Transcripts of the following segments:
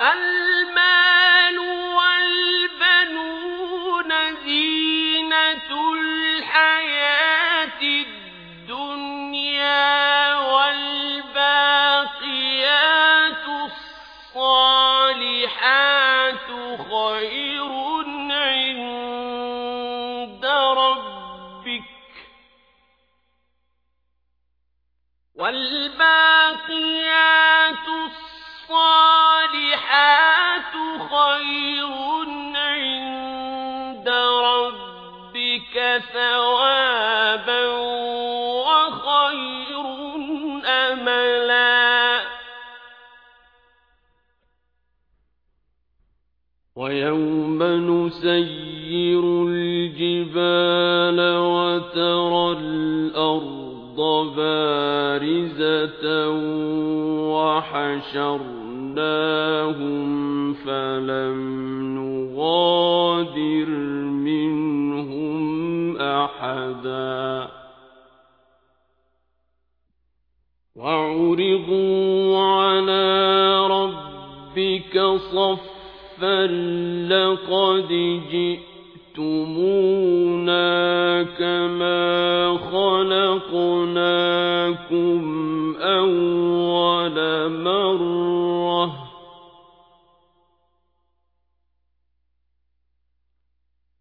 المال والبنون زينة الحياة الدنيا والباقيات الصالحات خير عند ربك خير عند ربك ثوابا وخير أملا. ويوم نسير الجبال وترى الأرض بارزة وحشرناهم فلم نغادر منهم أحدا وعرضوا على ربك صفا لقد جئتمونا كما خلقناكم أول مرة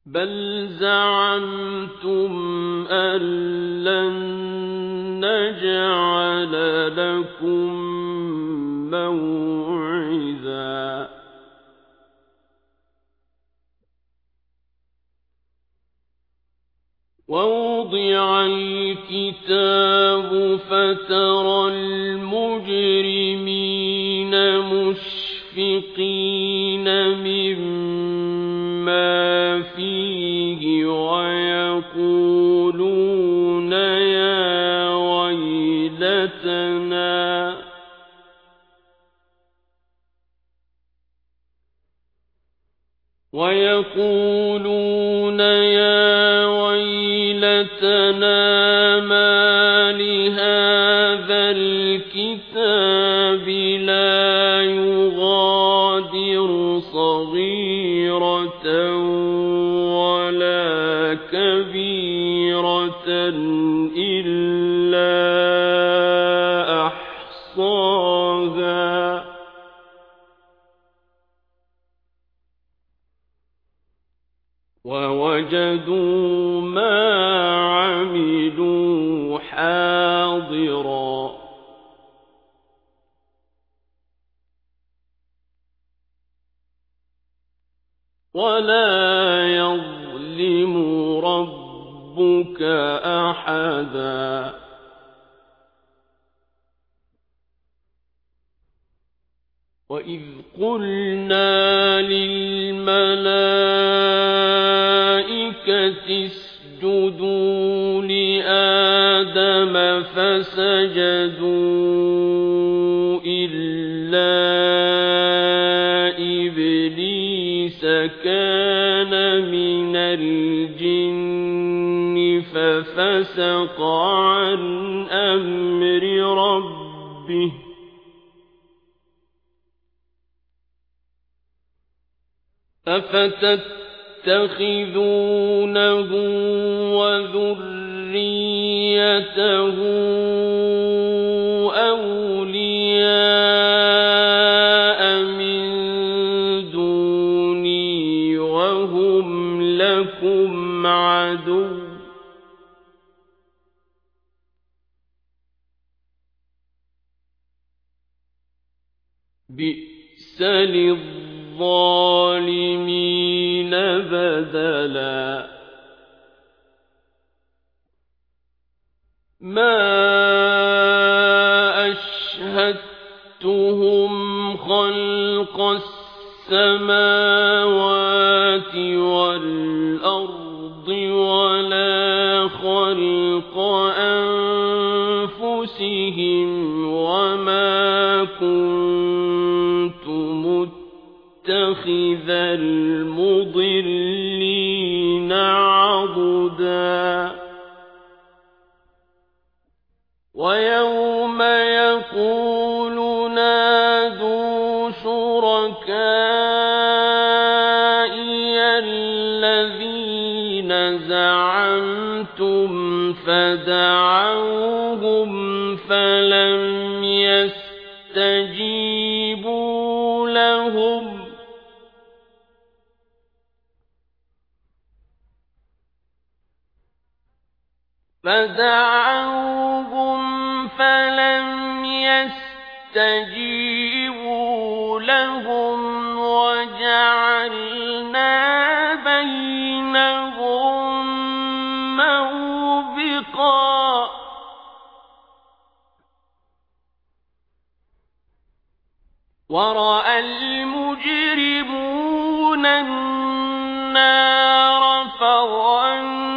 بل زعمتم أن لن نجعل لكم موعدا ووضع الكتاب فترى ويقولون يا ويلتنا. ويقولون يا ووجدوا ما عملوا حاضرا. ولا يظلم ربك أحدا. وإذ قلنا للملائكة اسجدوا لآدم فسجدوا إلا إبليس كان من الجن ففسق عن أمر ربه أفتتخذونه وذريته أولياء من دوني وهم لكم عدو. بئس للظالمين بدلا. ما أشهدتهم خلق السماوات والأرض ولا خلق أنفسهم مضلين عضدا. ويوم يقول نادوا شركائي الذين زعمتم فدعوهم فلم يستجيبوا. فدعوهم فلم يستجيبوا لهم وجعلنا بينهم موبقا. ورأى المجرمون النار فظنوا